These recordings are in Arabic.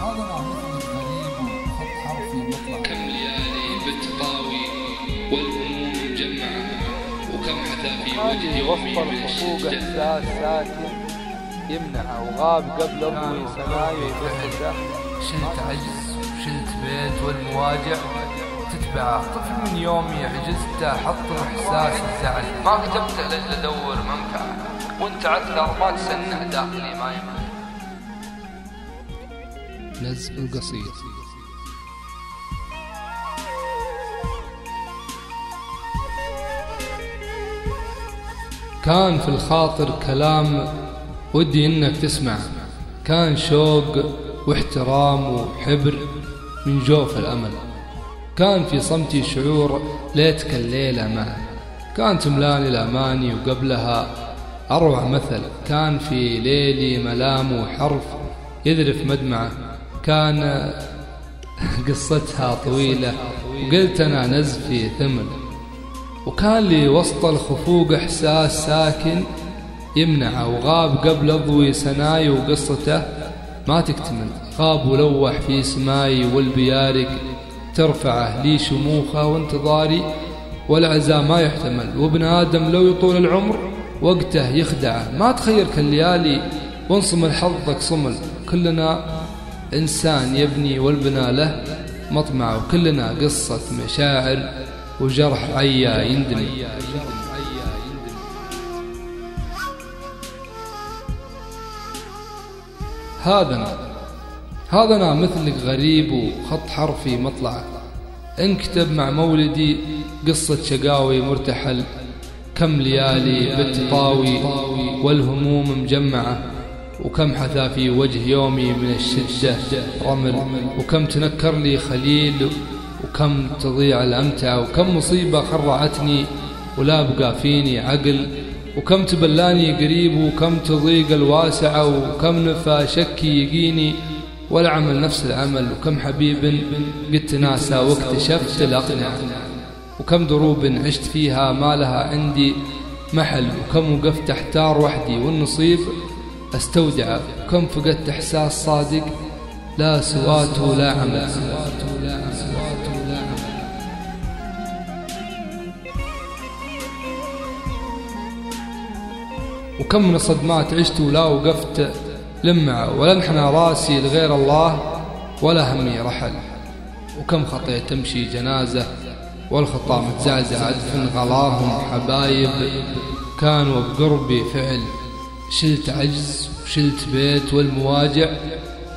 هذا نوع مثل غريب وخط حرفي مطلع كم ليالي بالتطاوي والهموم مجمعة وكم حتى في وجه هذه يومي من الشدة احساس ساكن يمنعه وغاب قبل اضوي سنايا يبحثه شلت عجز وشلت بيت والمواجع. تتبعه طفل من يومي عجزته حطم إحساس الزعل. ما كتبته لاجل ادور منفعة وانت عثر ما تسنه داخلي ما ينفع نزق القصيد كان في الخاطر كلام ودي إنك تسمع. كان شوق واحترام وحبر من جوف الأمل. كان في صمتي شعور ليتك الليلة معه. كان تملاني الأماني وقبلها أروع مثل. كان في ليلي ملام وحرف يذرف مدمعه. كان قصتها طويلة وقلت أنا نزفي ثمل وكان لي وسط الخفوق إحساس ساكن يمنعه وغاب قبل أضوي سناي وقصته ما تكتمل. غاب ولوح في سماي والبيارق ترفعه لي شموخه وانتظاري والعزاء ما يحتمل. وابن آدم لو يطول العمر وقته يخدعه. ما تخير كالليالي وانصمل حظك صمل. كلنا إنسان يبني والبناء له مطمع وكلنا قصة مشاعر وجرح عيا يندمي هذا أنا هذا أنا مثلك غريب وخط حرفي مطلع. انكتب مع مولدي قصة شقاوي مرتحل. كم ليالي بالتطاوي والهموم مجمعة. وكم حثى في وجه يومي من الشدة رمل. وكم تنكر لي خليل وكم تضيع الأمتعة وكم مصيبة خرعتني ولا بقى فيني عقل. وكم تبلاني قريب وكم تضيق الواسعة وكم نفى شكي يقيني. والعمل نفس العمل وكم حبيب قد تناسى واكتشفت الأقنعة وكم دروب عشت فيها ما لها عندي محل وكم وقفت أحتار وحدي والنصيب أستودع وكم فقدت إحساس صادق لا سواته لا عمل. وكم من الصدمات عشت ولا وقفت لمع ولا انحنى راسي لغير الله ولا همي رحل. وكم خطيت تمشي جنازة والخطى متزعزع أدفن غلاهم حبايب كانوا بقربي فعل. شلت عجز وشلت بيت والمواجع.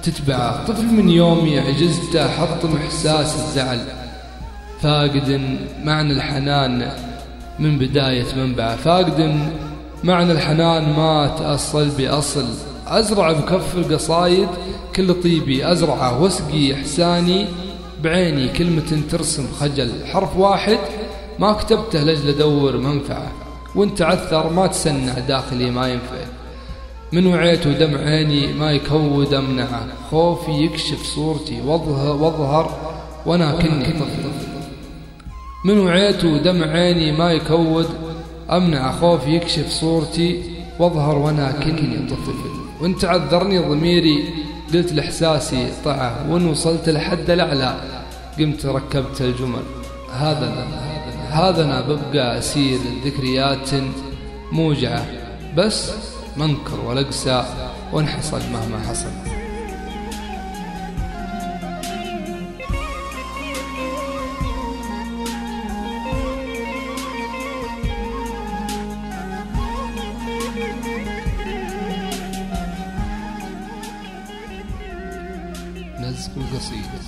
تتبعه طفل من يومي عجزت حطم إحساس الزعل. فاقد معنى الحنان من بداية منبعه فاقد معنى الحنان ما تأصل بأصل. أزرع بكف القصايد كل طيبي أزرعه. واسقي إحساني بعيني كلمة ترسم خجل. حرف واحد ما كتبته لجل أدور منفعة. وانت عثر ما تسنع داخلي ما ينفع. من وعيت ودمع عيني ما يكود أمنعه خوفي يكشف صورتي واظهر, واظهر وأنا كني. طفل من وعيت ودمع عيني ما يكود أمنع خوفي يكشف صورتي واظهر وأنا كني. طفل وانت عذرني ضميري قلت لإحساسي طعه. وان وصلت لحد الأعلى قمت ركبت الجمل. هذا أنا هذا أنا ببقى أسير ذكريات موجعة بس منكر ولا أقسى وانحصل مهما حصل. نزق القصيدة